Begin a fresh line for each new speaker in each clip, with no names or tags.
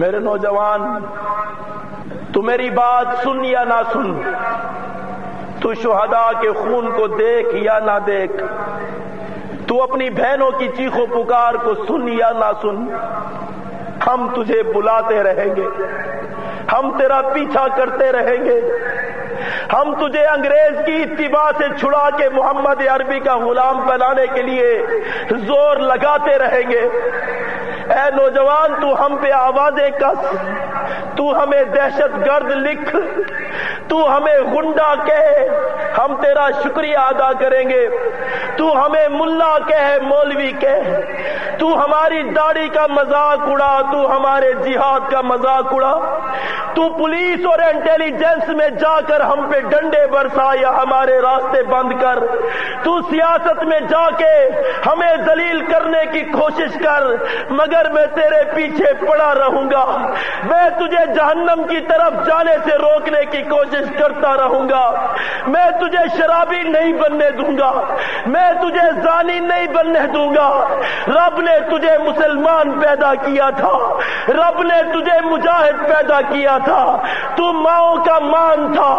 میرے نوجوان، تو میری بات سن یا نہ سن، تو شہداء کے خون کو دیکھ یا نہ دیکھ، تو اپنی بہنوں کی چیخو پکار کو سن یا نہ سن، ہم تجھے بلاتے رہیں گے، ہم تیرا پیچھا کرتے رہیں گے، ہم تجھے انگریز کی اتباع سے چھڑا کے محمد عربی کا غلام بنانے کے لیے زور لگاتے رہیں گے۔ اے نوجوان، تو ہم پہ آوازیں کس، تو ہمیں دہشت گرد لکھ، تو ہمیں گنڈا کہے، ہم تیرا شکریہ ادا کریں گے۔ تو ہمیں ملا کہے مولوی کہے تو ہماری داڑھی کا مذاق اڑا، تو ہمارے جہاد کا مذاق اڑا۔ تو پولیس اور انٹیلیجنس میں جا کر ہم پہ ڈنڈے برسا یا ہمارے راستے بند کر۔ تو سیاست میں جا کے ہمیں دلیل کرنے کی کوشش کر، مگر میں تیرے پیچھے پڑا رہوں گا۔ میں تجھے جہنم کی طرف جانے سے روکنے کی کوشش کرتا رہوں گا۔ میں تجھے شرابی نہیں بننے دوں گا۔ میں تجھے زانی نہیں بننے دوں گا۔ رب نے تجھے مسلمان پیدا کیا تھا۔ رب نے تجھے مجاہد پیدا کیا تھا۔ تو ماؤں کا مان تھا۔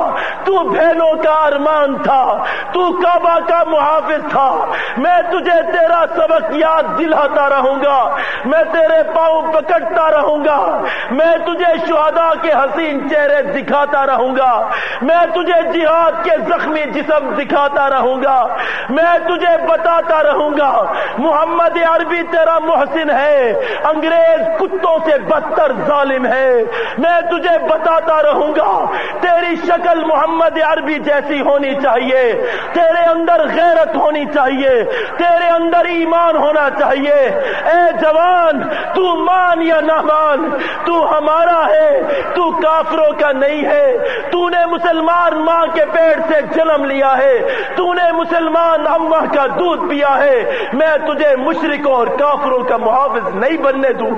تو بہنوں کا ارمان تھا، تو کعبہ کا محافظ تھا۔ میں تجھے تیرا سبق یاد دلاتا رہوں گا، میں تیرے پاؤں پکڑتا رہوں گا۔ میں تجھے شہدا کے حسین چہرے دکھاتا رہوں گا۔ میں تجھے جہاد کے زخمی جسم دکھاتا رہوں گا۔ میں تجھے بتاتا رہوں گا، محمد عربی تیرا محسن ہے، انگریز کتوں سے بدتر ظالم ہے۔ میں تجھے بتاتا رہوں گا، تیری شکل محمد عربی جیسی ہونی چاہیے۔ تیرے اندر غیرت ہونی چاہیے۔ تیرے اندر ایمان ہونا چاہیے۔ اے جوان، تو مان یا نہ مان، تو ہمارا ہے، تو کافروں کا نہیں ہے۔ تو نے مسلمان ماں کے پیٹ سے جنم لیا ہے۔ تو نے مسلمان اماں کا دودھ پیا ہے۔ میں تجھے مشرقوں اور کافروں کا محافظ نہیں بننے دوں۔